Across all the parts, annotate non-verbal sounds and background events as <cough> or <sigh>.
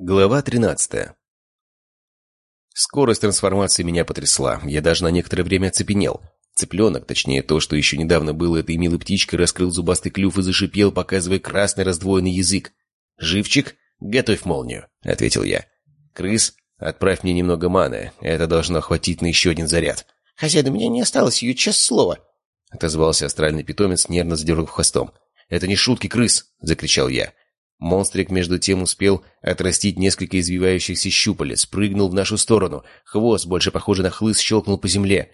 Глава 13 Скорость трансформации меня потрясла. Я даже на некоторое время оцепенел. Цыпленок, точнее то, что еще недавно было этой милой птичкой, раскрыл зубастый клюв и зашипел, показывая красный раздвоенный язык. «Живчик, готовь молнию», — ответил я. «Крыс, отправь мне немного маны. Это должно хватить на еще один заряд». «Хозяин, у меня не осталось ее, честное слово», — отозвался астральный питомец, нервно задергав хвостом. «Это не шутки, крыс!» — закричал я. Монстрик между тем успел отрастить несколько извивающихся щупалец, прыгнул в нашу сторону. Хвост, больше похожий на хлыст, щелкнул по земле.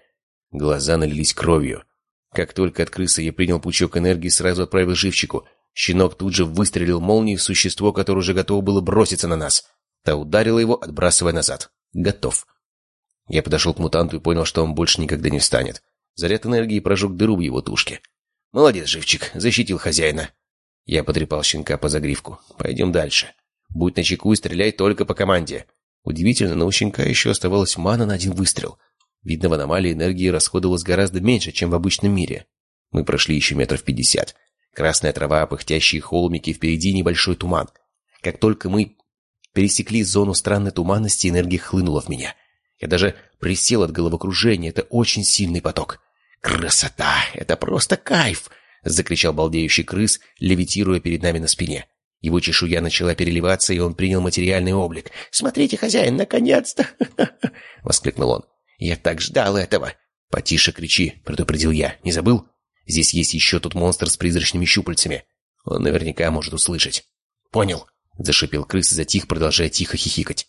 Глаза налились кровью. Как только от крысы я принял пучок энергии, сразу отправил живчику. Щенок тут же выстрелил молнией в существо, которое уже готово было броситься на нас. Та ударила его, отбрасывая назад. Готов. Я подошел к мутанту и понял, что он больше никогда не встанет. Заряд энергии прожег дыру в его тушке. «Молодец, живчик, защитил хозяина». Я потрепал щенка по загривку. «Пойдем дальше. Будь начеку и стреляй только по команде». Удивительно, но у щенка еще оставалась мана на один выстрел. Видно, в аномалии энергии расходовалось гораздо меньше, чем в обычном мире. Мы прошли еще метров пятьдесят. Красная трава, пыхтящие холмики, впереди небольшой туман. Как только мы пересекли зону странной туманности, энергия хлынула в меня. Я даже присел от головокружения, это очень сильный поток. «Красота! Это просто кайф!» — закричал балдеющий крыс, левитируя перед нами на спине. Его чешуя начала переливаться, и он принял материальный облик. «Смотрите, хозяин, наконец-то!» <laughs> — воскликнул он. «Я так ждал этого!» «Потише кричи!» — предупредил я. «Не забыл? Здесь есть еще тот монстр с призрачными щупальцами. Он наверняка может услышать». «Понял!» — зашипел крыс и затих, продолжая тихо хихикать.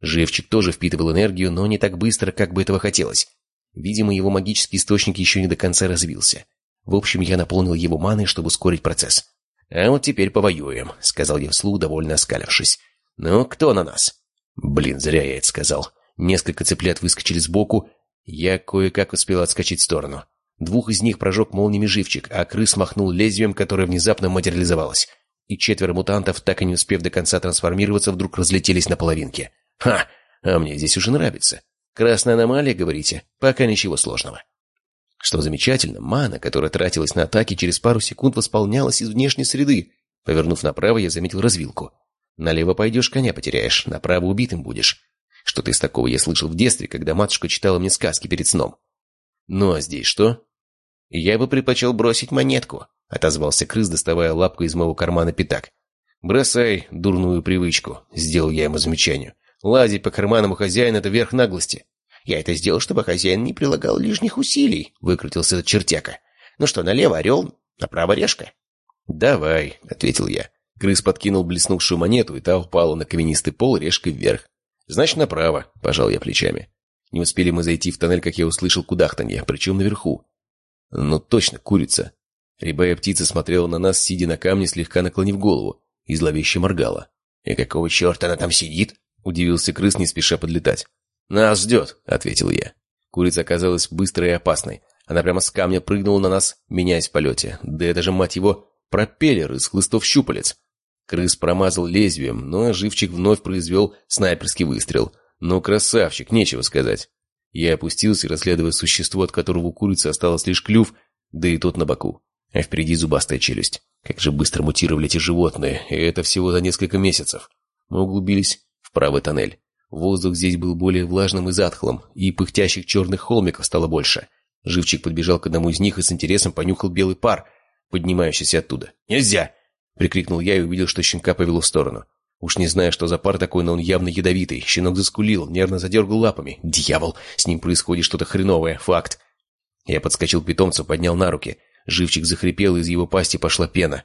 Живчик тоже впитывал энергию, но не так быстро, как бы этого хотелось. Видимо, его магический источник еще не до конца развился. В общем, я наполнил его маной, чтобы ускорить процесс. «А вот теперь повоюем», — сказал я вслух, довольно оскалившись. «Ну, кто на нас?» Блин, зря я это сказал. Несколько цыплят выскочили сбоку. Я кое-как успел отскочить в сторону. Двух из них прожег молниями живчик, а крыс махнул лезвием, которое внезапно материализовалось. И четверо мутантов, так и не успев до конца трансформироваться, вдруг разлетелись на половинке. «Ха! А мне здесь уже нравится. Красная аномалия, говорите? Пока ничего сложного». Что замечательно, мана, которая тратилась на атаки, через пару секунд восполнялась из внешней среды. Повернув направо, я заметил развилку. Налево пойдешь, коня потеряешь, направо убитым будешь. Что-то из такого я слышал в детстве, когда матушка читала мне сказки перед сном. Ну а здесь что? Я бы предпочел бросить монетку, отозвался крыс, доставая лапку из моего кармана пятак. «Бросай дурную привычку», — сделал я ему замечание. «Лазить по карманам у хозяина — это верх наглости. Я это сделал, чтобы хозяин не прилагал лишних усилий, — выкрутился этот чертяка. Ну что, налево орел, направо решка? Давай, — ответил я. Крыс подкинул блеснувшую монету, и та упала на каменистый пол решкой вверх. Значит, направо, — пожал я плечами. Не успели мы зайти в тоннель, как я услышал кудахтанье, причем наверху. Ну, точно, курица. Рябая птица смотрела на нас, сидя на камне, слегка наклонив голову, и зловеще моргала. «И какого черта она там сидит?» — удивился крыс, не спеша подлетать. «Нас ждет», — ответил я. Курица оказалась быстрой и опасной. Она прямо с камня прыгнула на нас, меняясь в полете. Да это же, мать его, пропеллер из хлыстов щупалец. Крыс промазал лезвием, но оживчик вновь произвел снайперский выстрел. Ну, красавчик, нечего сказать. Я опустился, расследуя существо, от которого у курицы осталось лишь клюв, да и тот на боку. А впереди зубастая челюсть. Как же быстро мутировали эти животные, и это всего за несколько месяцев. Мы углубились в правый тоннель. Воздух здесь был более влажным и затхлым, и пыхтящих черных холмиков стало больше. Живчик подбежал к одному из них и с интересом понюхал белый пар, поднимающийся оттуда. «Нельзя!» — прикрикнул я и увидел, что щенка повело в сторону. Уж не знаю, что за пар такой, но он явно ядовитый. Щенок заскулил, нервно задергал лапами. «Дьявол! С ним происходит что-то хреновое. Факт!» Я подскочил к питомцу, поднял на руки. Живчик захрипел, из его пасти пошла пена.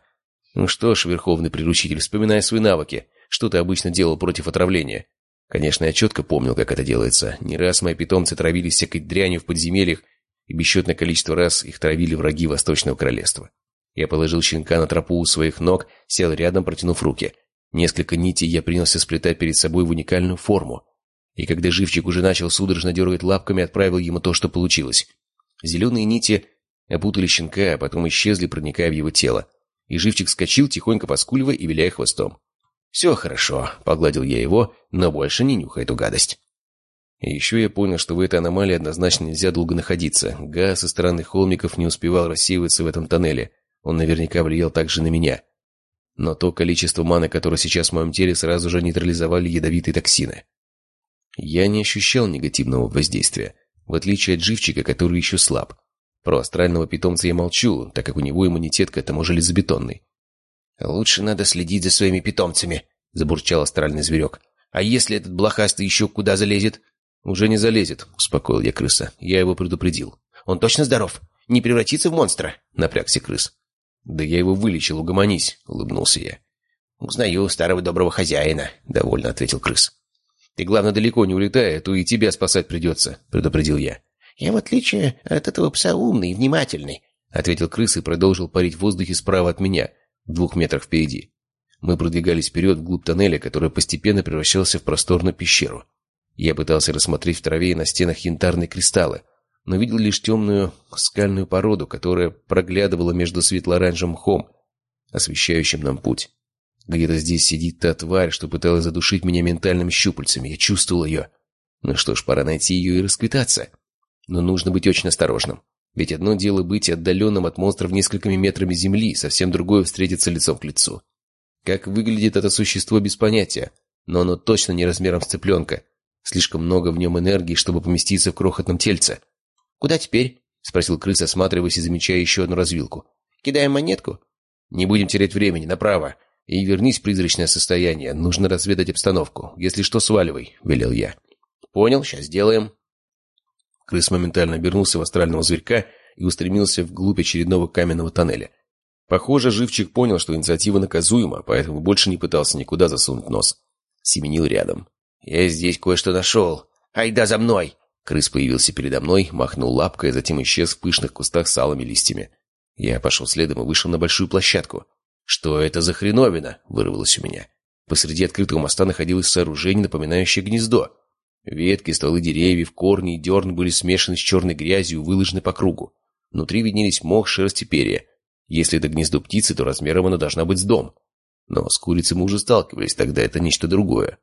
«Ну что ж, верховный приручитель, вспоминая свои навыки. Что ты обычно делал против отравления?» Конечно, я четко помнил, как это делается. Не раз мои питомцы травились всякой дрянью в подземельях, и бесчетное количество раз их травили враги Восточного Королевства. Я положил щенка на тропу у своих ног, сел рядом, протянув руки. Несколько нитей я принялся сплетать перед собой в уникальную форму. И когда живчик уже начал судорожно дергать лапками, отправил ему то, что получилось. Зеленые нити опутали щенка, а потом исчезли, проникая в его тело. И живчик скочил, тихонько поскуливая и виляя хвостом. «Все хорошо», — погладил я его, но больше не нюхай эту гадость. И еще я понял, что в этой аномалии однозначно нельзя долго находиться. Газ со стороны холмиков не успевал рассеиваться в этом тоннеле. Он наверняка влиял также на меня. но то количество маны, которое сейчас в моем теле, сразу же нейтрализовали ядовитые токсины. Я не ощущал негативного воздействия, в отличие от живчика, который еще слаб. Про астрального питомца я молчу, так как у него иммунитет к этому железобетонный. «Лучше надо следить за своими питомцами», — забурчал астральный зверек. «А если этот блохастый еще куда залезет?» «Уже не залезет», — успокоил я крыса. Я его предупредил. «Он точно здоров? Не превратится в монстра?» — напрягся крыс. «Да я его вылечил, угомонись», — улыбнулся я. «Узнаю старого доброго хозяина», — довольно ответил крыс. «Ты, главное, далеко не улетай, а то и тебя спасать придется», — предупредил я. «Я, в отличие от этого пса, умный и внимательный», — ответил крыс и продолжил парить в воздухе справа от меня, в двух метрах впереди. Мы продвигались вперед вглубь тоннеля, который постепенно превращался в просторную пещеру. Я пытался рассмотреть в траве и на стенах янтарные кристаллы, но видел лишь темную скальную породу, которая проглядывала между светло-оранжевым мхом, освещающим нам путь. Где-то здесь сидит та тварь, что пыталась задушить меня ментальными щупальцами. Я чувствовал ее. Ну что ж, пора найти ее и расквитаться. Но нужно быть очень осторожным. Ведь одно дело быть отдаленным от монстров несколькими метрами земли, совсем другое встретиться лицом к лицу. Как выглядит это существо без понятия, но оно точно не размером с цыпленка. Слишком много в нем энергии, чтобы поместиться в крохотном тельце. «Куда теперь?» — спросил крыс, осматриваясь и замечая еще одну развилку. «Кидаем монетку?» «Не будем терять времени, направо. И вернись в призрачное состояние. Нужно разведать обстановку. Если что, сваливай», — велел я. «Понял, сейчас сделаем». Крыс моментально обернулся в астрального зверька и устремился вглубь очередного каменного тоннеля. Похоже, живчик понял, что инициатива наказуема, поэтому больше не пытался никуда засунуть нос. Семенил рядом. «Я здесь кое-что нашел. Айда за мной!» Крыс появился передо мной, махнул лапкой, а затем исчез в пышных кустах с алыми листьями. Я пошел следом и вышел на большую площадку. «Что это за хреновина?» — вырвалось у меня. Посреди открытого моста находилось сооружение, напоминающее гнездо. Ветки, стволы деревьев, корни и дерн были смешаны с черной грязью и выложены по кругу. Внутри виднелись мох, шерсть и перья. Если это гнездо птицы, то размером оно должна быть с дом. Но с курицей мы уже сталкивались, тогда это нечто другое.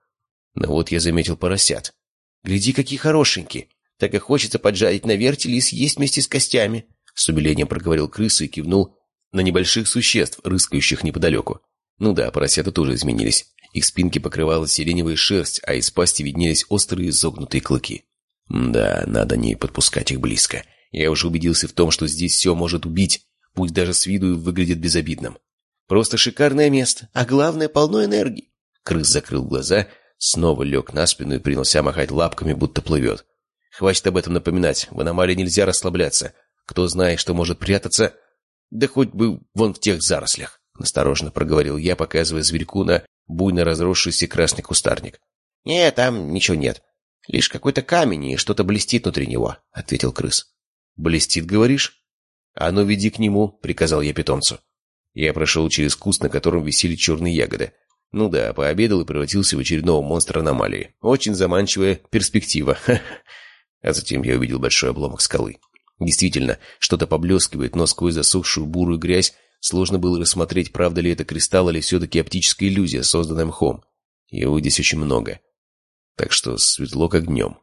Но вот я заметил поросят. «Гляди, какие хорошенькие! Так и хочется поджарить на вертеле и съесть вместе с костями!» С умилением проговорил крыса и кивнул на небольших существ, рыскающих неподалеку. Ну да, поросята тоже изменились. Их спинки покрывала сиреневая шерсть, а из пасти виднелись острые изогнутые клыки. Да, надо не подпускать их близко. Я уже убедился в том, что здесь все может убить, пусть даже с виду выглядит безобидным. Просто шикарное место, а главное, полно энергии. Крыс закрыл глаза, снова лег на спину и принялся махать лапками, будто плывет. Хватит об этом напоминать, в аномалии нельзя расслабляться. Кто знает, что может прятаться, да хоть бы вон в тех зарослях. Осторожно проговорил я, показывая зверьку на буйно разросшийся красный кустарник. «Нет, там ничего нет. Лишь какой-то камень и что-то блестит внутри него», — ответил крыс. «Блестит, говоришь?» «А ну, веди к нему», — приказал я питомцу. Я прошел через куст, на котором висели черные ягоды. Ну да, пообедал и превратился в очередного монстра аномалии. Очень заманчивая перспектива. <laughs> А затем я увидел большой обломок скалы. Действительно, что-то поблескивает, но сквозь засохшую бурую грязь Сложно было рассмотреть, правда ли это кристалл или все-таки оптическая иллюзия, созданная мхом. Его здесь очень много. Так что светло как днем.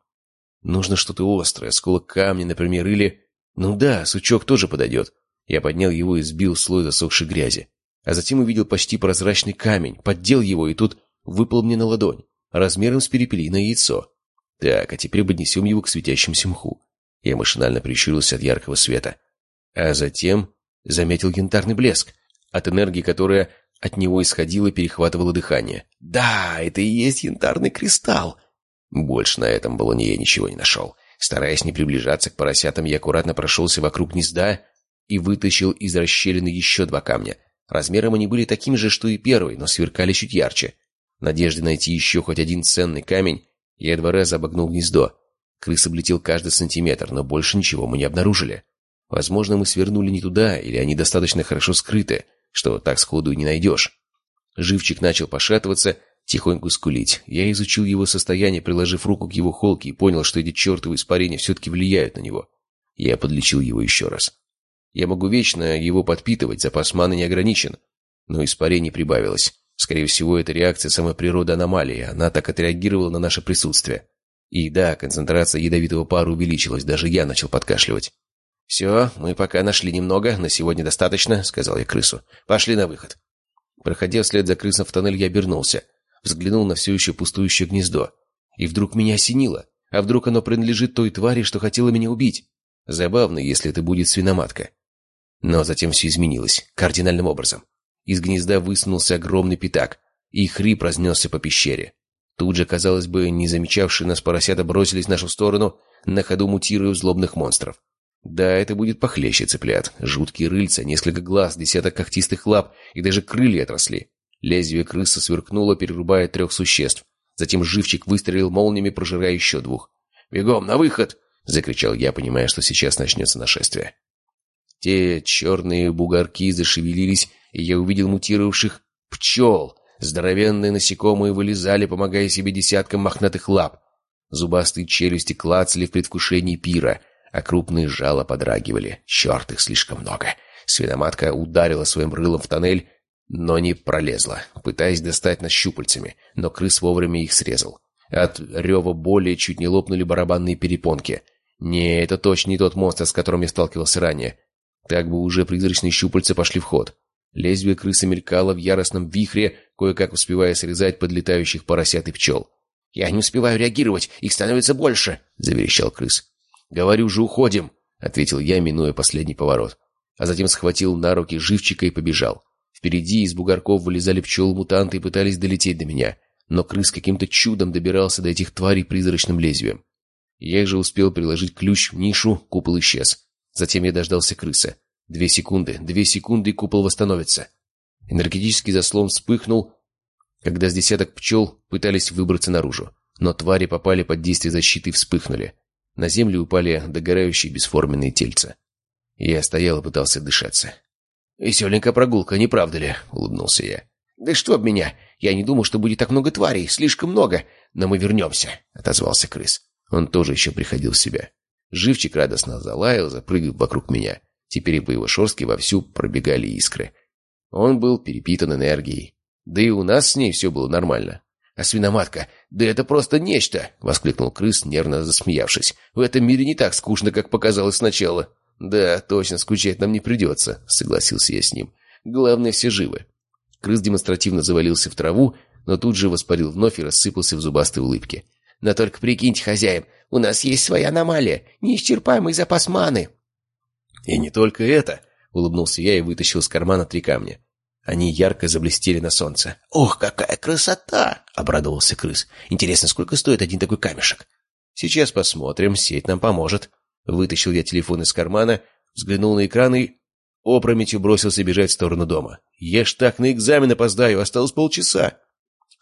Нужно что-то острое, осколок камня, например, или... Ну да, сучок тоже подойдет. Я поднял его и сбил слой засохшей грязи. А затем увидел почти прозрачный камень, поддел его, и тут выпал мне на ладонь, размером с перепелиное яйцо. Так, а теперь поднесем его к светящемуся мху. Я машинально прищурился от яркого света. А затем заметил янтарный блеск, от энергии, которая от него исходила, перехватывала дыхание. «Да, это и есть янтарный кристалл!» Больше на этом баллоне я ничего не нашел. Стараясь не приближаться к поросятам, я аккуратно прошелся вокруг гнезда и вытащил из расщелины еще два камня. Размером они были такими же, что и первый, но сверкали чуть ярче. В надежде найти еще хоть один ценный камень, я два раза обогнул гнездо. Крыс облетел каждый сантиметр, но больше ничего мы не обнаружили. Возможно, мы свернули не туда, или они достаточно хорошо скрыты, что так сходу и не найдешь. Живчик начал пошатываться, тихонько скулить. Я изучил его состояние, приложив руку к его холке, и понял, что эти чертовы испарения все-таки влияют на него. Я подлечил его еще раз. Я могу вечно его подпитывать, запас маны не ограничен. Но испарений прибавилось. Скорее всего, это реакция самой природы аномалии. Она так отреагировала на наше присутствие. И да, концентрация ядовитого пара увеличилась, даже я начал подкашливать. «Все, мы пока нашли немного, на сегодня достаточно», — сказал я крысу. «Пошли на выход». Проходя вслед за крысом в тоннель, я обернулся. Взглянул на все еще пустующее гнездо. И вдруг меня осенило. А вдруг оно принадлежит той твари, что хотела меня убить? Забавно, если это будет свиноматка. Но затем все изменилось. Кардинальным образом. Из гнезда высунулся огромный пятак, и хрип разнесся по пещере. Тут же, казалось бы, не замечавшие нас поросята бросились в нашу сторону, на ходу мутируя злобных монстров. Да, это будет похлеще цыплят. Жуткие рыльца, несколько глаз, десяток когтистых лап и даже крылья отросли. Лезвие крысы сверкнуло, перерубая трех существ. Затем живчик выстрелил молниями, прожирая еще двух. «Бегом, на выход!» — закричал я, понимая, что сейчас начнется нашествие. Те черные бугорки зашевелились, и я увидел мутировавших пчел. Здоровенные насекомые вылезали, помогая себе десяткам мохнатых лап. Зубастые челюсти клацали в предвкушении пира, а крупные жало подрагивали. Черт, их слишком много. Свиноматка ударила своим рылом в тоннель, но не пролезла, пытаясь достать нас щупальцами, но крыс вовремя их срезал. От рева боли чуть не лопнули барабанные перепонки. Не, это точно не тот монстр, с которым я сталкивался ранее. Так бы уже призрачные щупальца пошли в ход. Лезвие крысы мелькало в яростном вихре, кое-как успевая срезать подлетающих поросят и пчел. «Я не успеваю реагировать, их становится больше!» — заверещал крыс. «Говорю же, уходим!» — ответил я, минуя последний поворот. А затем схватил на руки живчика и побежал. Впереди из бугорков вылезали пчелы-мутанты и пытались долететь до меня, но крыс каким-то чудом добирался до этих тварей призрачным лезвием. Я же успел приложить ключ в нишу, купол исчез. Затем я дождался крыса. Две секунды, две секунды, и купол восстановится. Энергетический заслон вспыхнул, когда с десяток пчел пытались выбраться наружу. Но твари попали под действие защиты и вспыхнули. На землю упали догорающие бесформенные тельца. Я стоял и пытался дышаться. «Веселенькая прогулка, не правда ли?» — улыбнулся я. «Да что об меня! Я не думал, что будет так много тварей, слишком много! Но мы вернемся!» — отозвался крыс. Он тоже еще приходил в себя. Живчик радостно залаял, запрыгав вокруг меня. Теперь по его шорстке вовсю пробегали искры. Он был перепитан энергией. Да и у нас с ней все было нормально. «А свиноматка, да это просто нечто!» — воскликнул крыс, нервно засмеявшись. «В этом мире не так скучно, как показалось сначала». «Да, точно, скучать нам не придется», — согласился я с ним. «Главное, все живы». Крыс демонстративно завалился в траву, но тут же воспарил вновь и рассыпался в зубастой улыбке. «Но только прикиньте, хозяин, у нас есть своя аномалия, неисчерпаемый запас маны». «И не только это», — улыбнулся я и вытащил из кармана три камня. Они ярко заблестели на солнце. «Ох, какая красота!» — обрадовался крыс. «Интересно, сколько стоит один такой камешек?» «Сейчас посмотрим, сеть нам поможет». Вытащил я телефон из кармана, взглянул на экран и опрометью бросился бежать в сторону дома. «Я ж так на экзамен опоздаю, осталось полчаса!»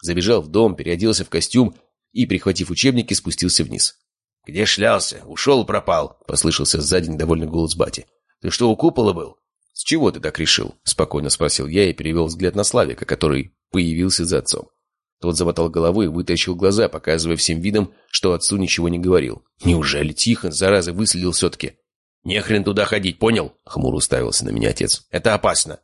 Забежал в дом, переоделся в костюм и, прихватив учебники, спустился вниз. «Где шлялся? Ушел пропал!» — послышался сзади недовольный голос бати. «Ты что, у купола был?» «С чего ты так решил?» — спокойно спросил я и перевел взгляд на Славика, который появился за отцом. Тот замотал головой и вытащил глаза, показывая всем видом, что отцу ничего не говорил. «Неужели Тихон, зараза, выследил все-таки?» «Не хрен туда ходить, понял?» — хмуро уставился на меня отец. «Это опасно.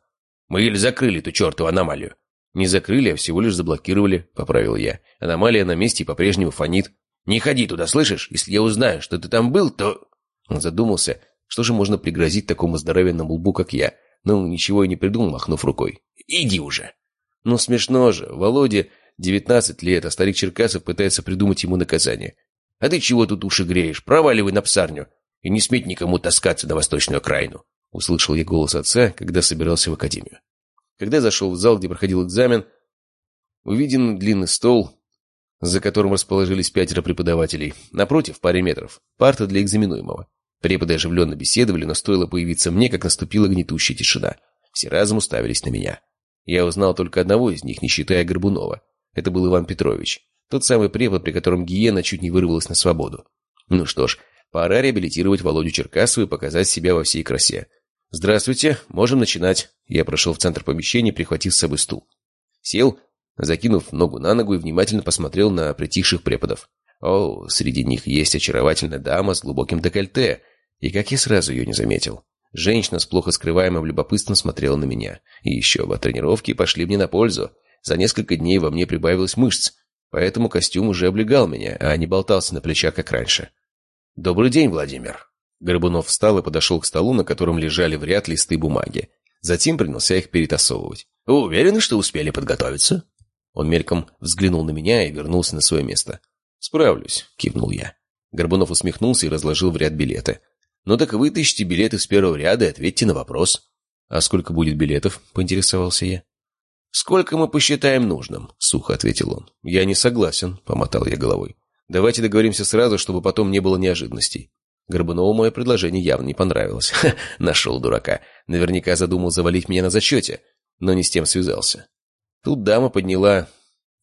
Мы еле закрыли эту чертову аномалию». «Не закрыли, а всего лишь заблокировали», — поправил я. «Аномалия на месте и по-прежнему фонит. «Не ходи туда, слышишь? Если я узнаю, что ты там был, то...» Он задумался, что же можно пригрозить такому здоровенному лбу, как я. Ну, ничего и не придумал, махнув рукой. «Иди уже!» Ну, смешно же. Володе девятнадцать лет, а старик Черкасов пытается придумать ему наказание. «А ты чего тут уши греешь? Проваливай на псарню и не сметь никому таскаться на восточную окраину!» Услышал я голос отца, когда собирался в академию. Когда зашел в зал, где проходил экзамен, увиден длинный стол, за которым расположились пятеро преподавателей. Напротив, паре метров, парта для экзаменуемого. Преподы оживленно беседовали, но стоило появиться мне, как наступила гнетущая тишина. Все разом уставились на меня. Я узнал только одного из них, не считая Горбунова. Это был Иван Петрович. Тот самый препод, при котором гиена чуть не вырвалась на свободу. Ну что ж, пора реабилитировать Володю Черкасову и показать себя во всей красе. «Здравствуйте, можем начинать». Я прошел в центр помещения, прихватив с собой стул. Сел, закинув ногу на ногу и внимательно посмотрел на притихших преподов. О, среди них есть очаровательная дама с глубоким декольте, и как я сразу ее не заметил. Женщина с плохо скрываемым любопытством смотрела на меня. И еще бы, тренировки пошли мне на пользу. За несколько дней во мне прибавилось мышц, поэтому костюм уже облегал меня, а не болтался на плечах, как раньше. «Добрый день, Владимир!» Горбунов встал и подошел к столу, на котором лежали в ряд листы бумаги. Затем принялся их перетасовывать. «Вы уверены, что успели подготовиться?» Он мельком взглянул на меня и вернулся на свое место. «Справлюсь», — кивнул я. Горбунов усмехнулся и разложил в ряд билеты. «Ну так вытащите билеты с первого ряда и ответьте на вопрос». «А сколько будет билетов?» — поинтересовался я. «Сколько мы посчитаем нужным?» — сухо ответил он. «Я не согласен», — помотал я головой. «Давайте договоримся сразу, чтобы потом не было неожиданностей». Горбунову мое предложение явно не понравилось. <laughs> Ха, нашел дурака. Наверняка задумал завалить меня на зачете, но не с тем связался. Тут дама подняла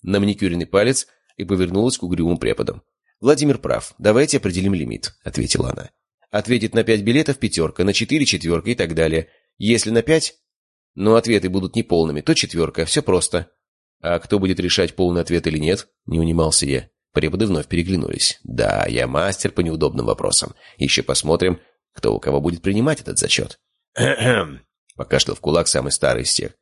на маникюренный палец и повернулась к угрюмым преподам. «Владимир прав. Давайте определим лимит», — ответила она. «Ответит на пять билетов пятерка, на четыре четверка и так далее. Если на пять, но ответы будут неполными, то четверка. Все просто». «А кто будет решать, полный ответ или нет?» — не унимался я. Преподы вновь переглянулись. «Да, я мастер по неудобным вопросам. Еще посмотрим, кто у кого будет принимать этот зачет». Покашлял в кулак самый старый из всех.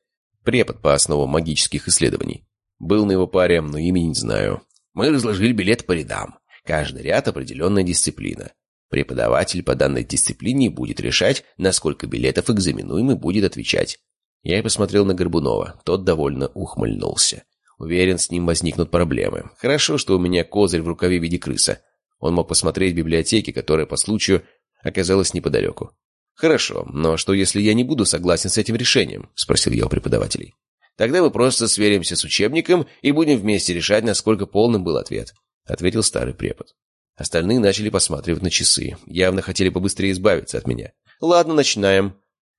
Препод по основам магических исследований. Был на его паре, но имени не знаю. Мы разложили билет по рядам. Каждый ряд – определенная дисциплина. Преподаватель по данной дисциплине будет решать, насколько билетов экзаменуемый будет отвечать. Я посмотрел на Горбунова. Тот довольно ухмыльнулся. Уверен, с ним возникнут проблемы. Хорошо, что у меня козырь в рукаве в виде крыса. Он мог посмотреть в библиотеке, которая по случаю оказалась неподалеку. «Хорошо, но что, если я не буду согласен с этим решением?» – спросил я у преподавателей. «Тогда мы просто сверимся с учебником и будем вместе решать, насколько полным был ответ», ответил старый препод. Остальные начали посматривать на часы. Явно хотели побыстрее избавиться от меня. «Ладно, начинаем».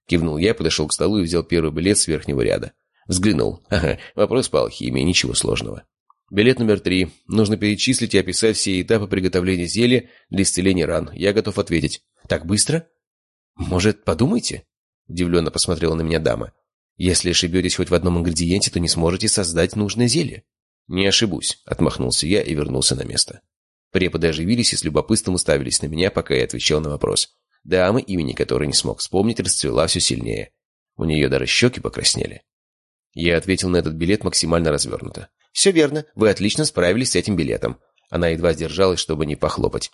Кивнул я, подошел к столу и взял первый билет с верхнего ряда. Взглянул. Ага, вопрос по алхимии, ничего сложного. Билет номер три. Нужно перечислить и описать все этапы приготовления зелья для исцеления ран. Я готов ответить. Так быстро? Может, подумайте? Удивленно посмотрела на меня дама. Если ошибетесь хоть в одном ингредиенте, то не сможете создать нужное зелье. «Не ошибусь», — отмахнулся я и вернулся на место. Преподы оживились и с любопытством уставились на меня, пока я отвечал на вопрос. Дама, имени которой не смог вспомнить, расцвела все сильнее. У нее даже щеки покраснели. Я ответил на этот билет максимально развернуто. «Все верно, вы отлично справились с этим билетом». Она едва сдержалась, чтобы не похлопать.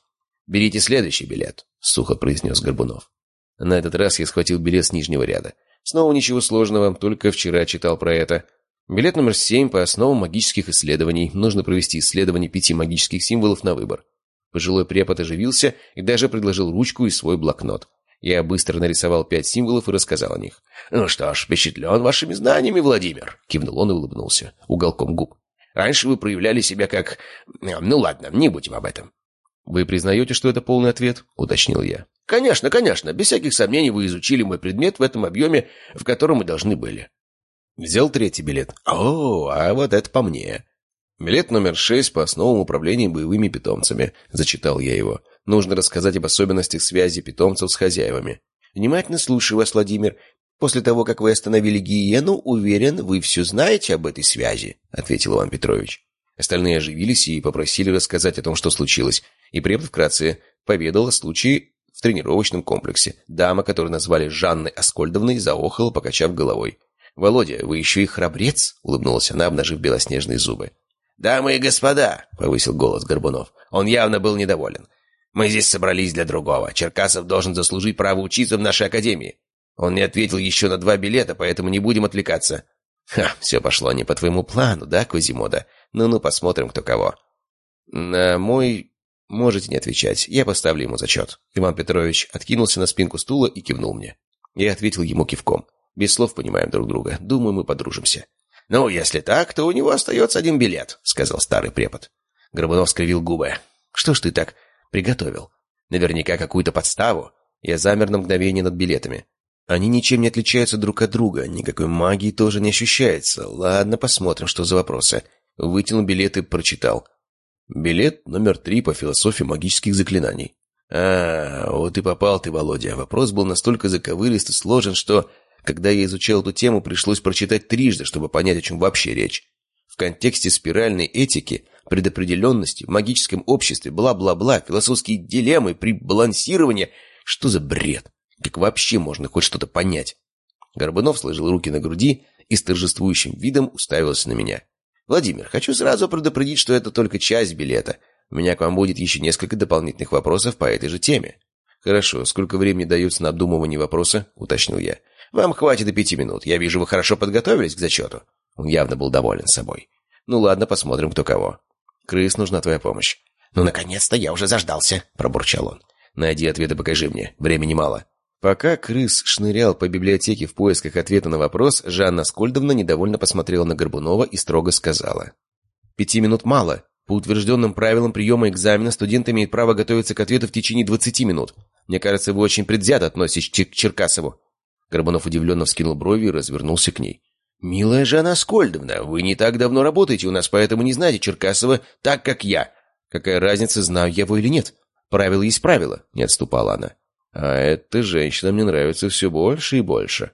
«Берите следующий билет», — сухо произнес Горбунов. На этот раз я схватил билет с нижнего ряда. Снова ничего сложного, только вчера читал про это. Билет номер семь по основам магических исследований. Нужно провести исследование пяти магических символов на выбор. Пожилой препод оживился и даже предложил ручку и свой блокнот. Я быстро нарисовал пять символов и рассказал о них. «Ну что ж, впечатлен вашими знаниями, Владимир!» Кивнул он и улыбнулся, уголком губ. «Раньше вы проявляли себя как... Ну ладно, не будем об этом». «Вы признаете, что это полный ответ?» — уточнил я. «Конечно, конечно. Без всяких сомнений вы изучили мой предмет в этом объеме, в котором мы должны были. Взял третий билет. О, а вот это по мне. Билет номер шесть по основам управления боевыми питомцами. Зачитал я его. Нужно рассказать об особенностях связи питомцев с хозяевами. Внимательно слушаю вас, Владимир. После того, как вы остановили гиену, уверен, вы все знаете об этой связи, ответил Иван Петрович. Остальные оживились и попросили рассказать о том, что случилось. И препод вкратце поведал о случае в тренировочном комплексе. Дама, которую назвали Жанной Аскольдовной, заохала, покачав головой. «Володя, вы еще и храбрец?» — улыбнулась она, обнажив белоснежные зубы. «Дамы и господа!» — повысил голос Горбунов. Он явно был недоволен. «Мы здесь собрались для другого. Черкасов должен заслужить право учиться в нашей академии. Он не ответил еще на два билета, поэтому не будем отвлекаться». «Ха, все пошло не по твоему плану, да, Козимода? Ну-ну, посмотрим, кто кого». «На мой Можете не отвечать. Я поставлю ему зачет. Иван Петрович откинулся на спинку стула и кивнул мне. Я ответил ему кивком. Без слов понимаем друг друга. Думаю, мы подружимся. «Ну, если так, то у него остается один билет», — сказал старый препод. Горбунов скривил губы. «Что ж ты так приготовил? Наверняка какую-то подставу». Я замер на мгновение над билетами. Они ничем не отличаются друг от друга, никакой магии тоже не ощущается. Ладно, посмотрим, что за вопросы. Вытянул билет и прочитал. Билет номер три по философии магических заклинаний. А, вот и попал ты, Володя. Вопрос был настолько заковырист и сложен, что когда я изучал эту тему, пришлось прочитать трижды, чтобы понять, о чем вообще речь. В контексте спиральной этики, предопределенности, в магическом обществе, бла-бла-бла, философские дилеммы при балансировании. Что за бред? Как вообще можно хоть что-то понять? Горбунов сложил руки на груди и с торжествующим видом уставился на меня. «Владимир, хочу сразу предупредить, что это только часть билета. У меня к вам будет еще несколько дополнительных вопросов по этой же теме». «Хорошо. Сколько времени дается на обдумывание вопроса?» — уточнил я. Вам хватит и пяти минут. Я вижу, вы хорошо подготовились к зачету». Он явно был доволен собой. «Ну ладно, посмотрим, кто кого. Крыс, нужна твоя помощь». «Ну, наконец-то я уже заждался», — пробурчал он. «Найди ответы, покажи мне. Времени мало». Пока крыс шнырял по библиотеке в поисках ответа на вопрос, Жанна Скольдовна недовольно посмотрела на Горбунова и строго сказала. «Пяти минут мало. По утвержденным правилам приема экзамена студент имеет право готовиться к ответу в течение двадцати минут. Мне кажется, вы очень предвзято относитесь к Черкасову». Горбунов удивленно вскинул брови и развернулся к ней. «Милая Жанна Скольдовна, вы не так давно работаете у нас, поэтому не знаете Черкасова так, как я. Какая разница, знаю я его или нет? Правило есть правило», — не отступала она. А эта женщина мне нравится все больше и больше.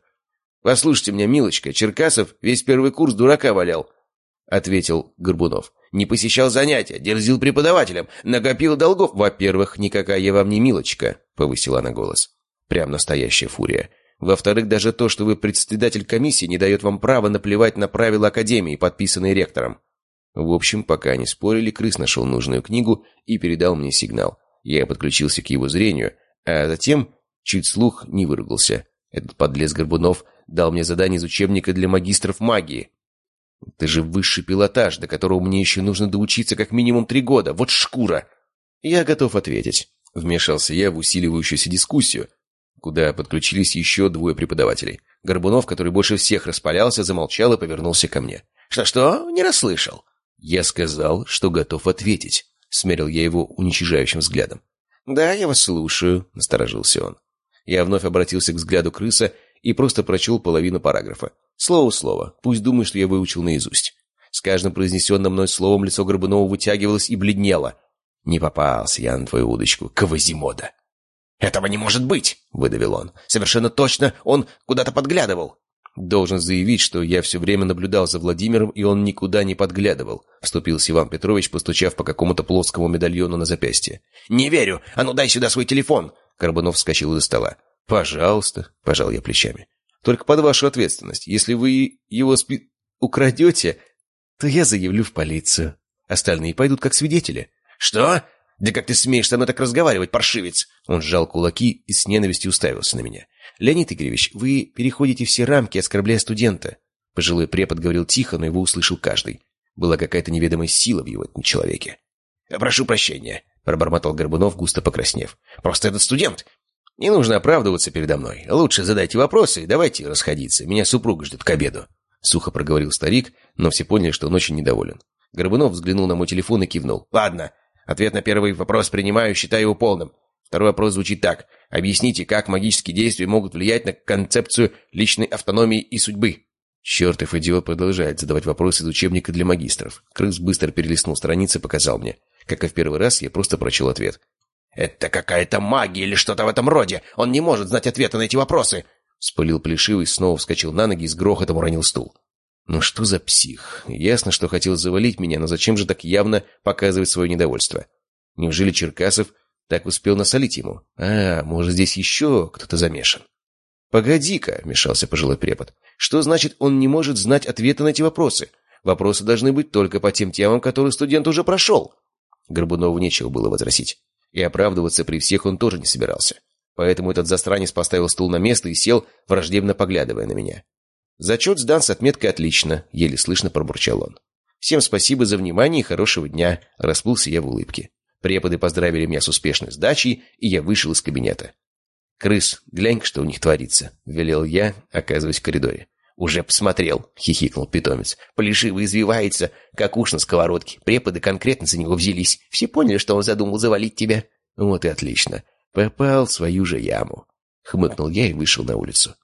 «Послушайте меня, милочка, Черкасов весь первый курс дурака валял», — ответил Горбунов. «Не посещал занятия, дерзил преподавателям, накопил долгов». «Во-первых, никакая я вам не милочка», — повысила она голос. Прям настоящая фурия. Во-вторых, даже то, что вы председатель комиссии, не дает вам права наплевать на правила Академии, подписанные ректором. В общем, пока они спорили, крыс нашел нужную книгу и передал мне сигнал. Я подключился к его зрению, а затем чуть слух не выругался. Этот подлез Горбунов дал мне задание из учебника для магистров магии. Это же высший пилотаж, до которого мне еще нужно доучиться как минимум три года. Вот шкура! Я готов ответить. Вмешался я в усиливающуюся дискуссию, куда подключились еще двое преподавателей. Горбунов, который больше всех распалялся, замолчал и повернулся ко мне. «Что-что? Не расслышал». «Я сказал, что готов ответить», — смерил я его уничижающим взглядом. «Да, я вас слушаю», — насторожился он. Я вновь обратился к взгляду крыса и просто прочел половину параграфа. Слово в слово. Пусть думает, что я выучил наизусть. С каждым произнесенным мной словом лицо Горбунова вытягивалось и бледнело. «Не попался я на твою удочку, Кавазимода!» «Этого не может быть!» — выдавил он. «Совершенно точно он куда-то подглядывал!» «Должен заявить, что я все время наблюдал за Владимиром, и он никуда не подглядывал», — вступился Иван Петрович, постучав по какому-то плоскому медальону на запястье. «Не верю! А ну дай сюда свой телефон!» Карбунов вскочил из стола. «Пожалуйста», — пожал я плечами. «Только под вашу ответственность. Если вы его спи... украдете, то я заявлю в полицию. Остальные пойдут как свидетели». «Что? Да как ты смеешь со мной так разговаривать, паршивец?» Он сжал кулаки и с ненавистью уставился на меня. «Леонид Игоревич, вы переходите все рамки, оскорбляя студента». Пожилой препод говорил тихо, но его услышал каждый. Была какая-то неведомая сила в его человеке. «Прошу прощения», — пробормотал Горбунов, густо покраснев. «Просто этот студент. Не нужно оправдываться передо мной. Лучше задайте вопросы и давайте расходиться. Меня супруга ждет к обеду». Сухо проговорил старик, но все поняли, что он очень недоволен. Горбунов взглянул на мой телефон и кивнул. «Ладно. Ответ на первый вопрос принимаю, считаю его полным. Второй вопрос звучит так. Объясните, как магические действия могут влиять на концепцию личной автономии и судьбы? Чертов идиот продолжает задавать вопросы из учебника для магистров. Крыс быстро перелистнул страницы и показал мне. Как и в первый раз, я просто прочел ответ. «Это какая-то магия или что-то в этом роде! Он не может знать ответа на эти вопросы!» Спылил Плешивый, снова вскочил на ноги и с грохотом уронил стул. «Ну что за псих? Ясно, что хотел завалить меня, но зачем же так явно показывать свое недовольство? Неужели Черкасов так успел насолить ему. А, может, здесь еще кто-то замешан. «Погоди-ка», — вмешался пожилой препод. «Что значит, он не может знать ответы на эти вопросы? Вопросы должны быть только по тем темам, которые студент уже прошел». Горбунову нечего было возразить. И оправдываться при всех он тоже не собирался. Поэтому этот застранец поставил стул на место и сел, враждебно поглядывая на меня. «Зачет сдан с отметкой «отлично», — еле слышно пробурчал он. «Всем спасибо за внимание и хорошего дня», — расплылся я в улыбке. Преподы поздравили меня с успешной сдачей, и я вышел из кабинета. «Крыс, глянь что у них творится», — велел я, оказываясь в коридоре. «Уже посмотрел», — хихикнул питомец. «Полишиво извивается, как уж на сковородке. Преподы конкретно за него взялись. Все поняли, что он задумал завалить тебя». «Вот и отлично. Попал в свою же яму», — хмыкнул я и вышел на улицу.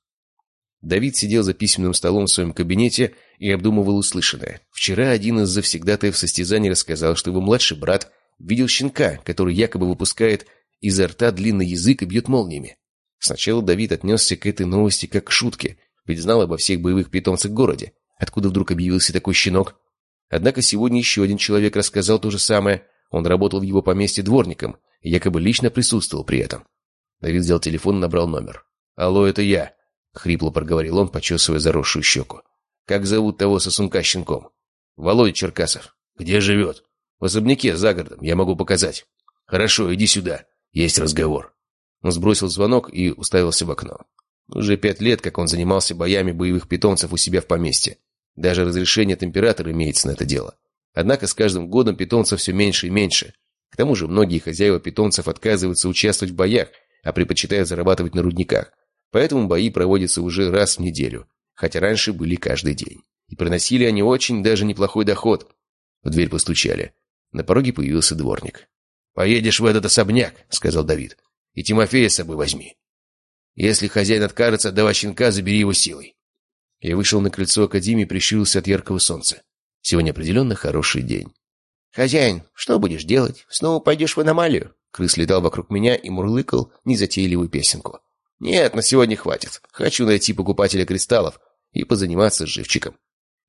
Давид сидел за письменным столом в своем кабинете и обдумывал услышанное. Вчера один из завсегдатаев состязаний рассказал, что его младший брат Видел щенка, который якобы выпускает изо рта длинный язык и бьет молниями. Сначала Давид отнесся к этой новости как к шутке, ведь знал обо всех боевых питомцах в городе. Откуда вдруг объявился такой щенок? Однако сегодня еще один человек рассказал то же самое. Он работал в его поместье дворником и якобы лично присутствовал при этом. Давид взял телефон и набрал номер. «Алло, это я», — хрипло проговорил он, почесывая заросшую щеку. «Как зовут того сосунка щенком?» «Володя Черкасов». «Где живет?» В особняке, за городом. Я могу показать. Хорошо, иди сюда. Есть разговор. Он сбросил звонок и уставился в окно. Уже пять лет, как он занимался боями боевых питомцев у себя в поместье. Даже разрешение от императора имеется на это дело. Однако с каждым годом питомцев все меньше и меньше. К тому же многие хозяева питомцев отказываются участвовать в боях, а предпочитают зарабатывать на рудниках. Поэтому бои проводятся уже раз в неделю, хотя раньше были каждый день. И приносили они очень даже неплохой доход. В дверь постучали. На пороге появился дворник. «Поедешь в этот особняк», — сказал Давид. «И Тимофея с собой возьми. Если хозяин откажется отдавать щенка, забери его силой». Я вышел на крыльцо Академии и прищурился от яркого солнца. Сегодня определенно хороший день. «Хозяин, что будешь делать? Снова пойдешь в аномалию?» Крыс летал вокруг меня и мурлыкал незатейливую песенку. «Нет, на сегодня хватит. Хочу найти покупателя кристаллов и позаниматься с живчиком».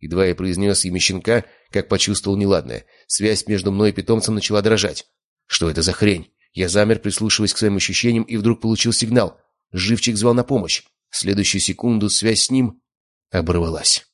Едва я произнес имя щенка, как почувствовал неладное. Связь между мной и питомцем начала дрожать. Что это за хрень? Я замер, прислушиваясь к своим ощущениям, и вдруг получил сигнал. Живчик звал на помощь. В следующую секунду связь с ним оборвалась.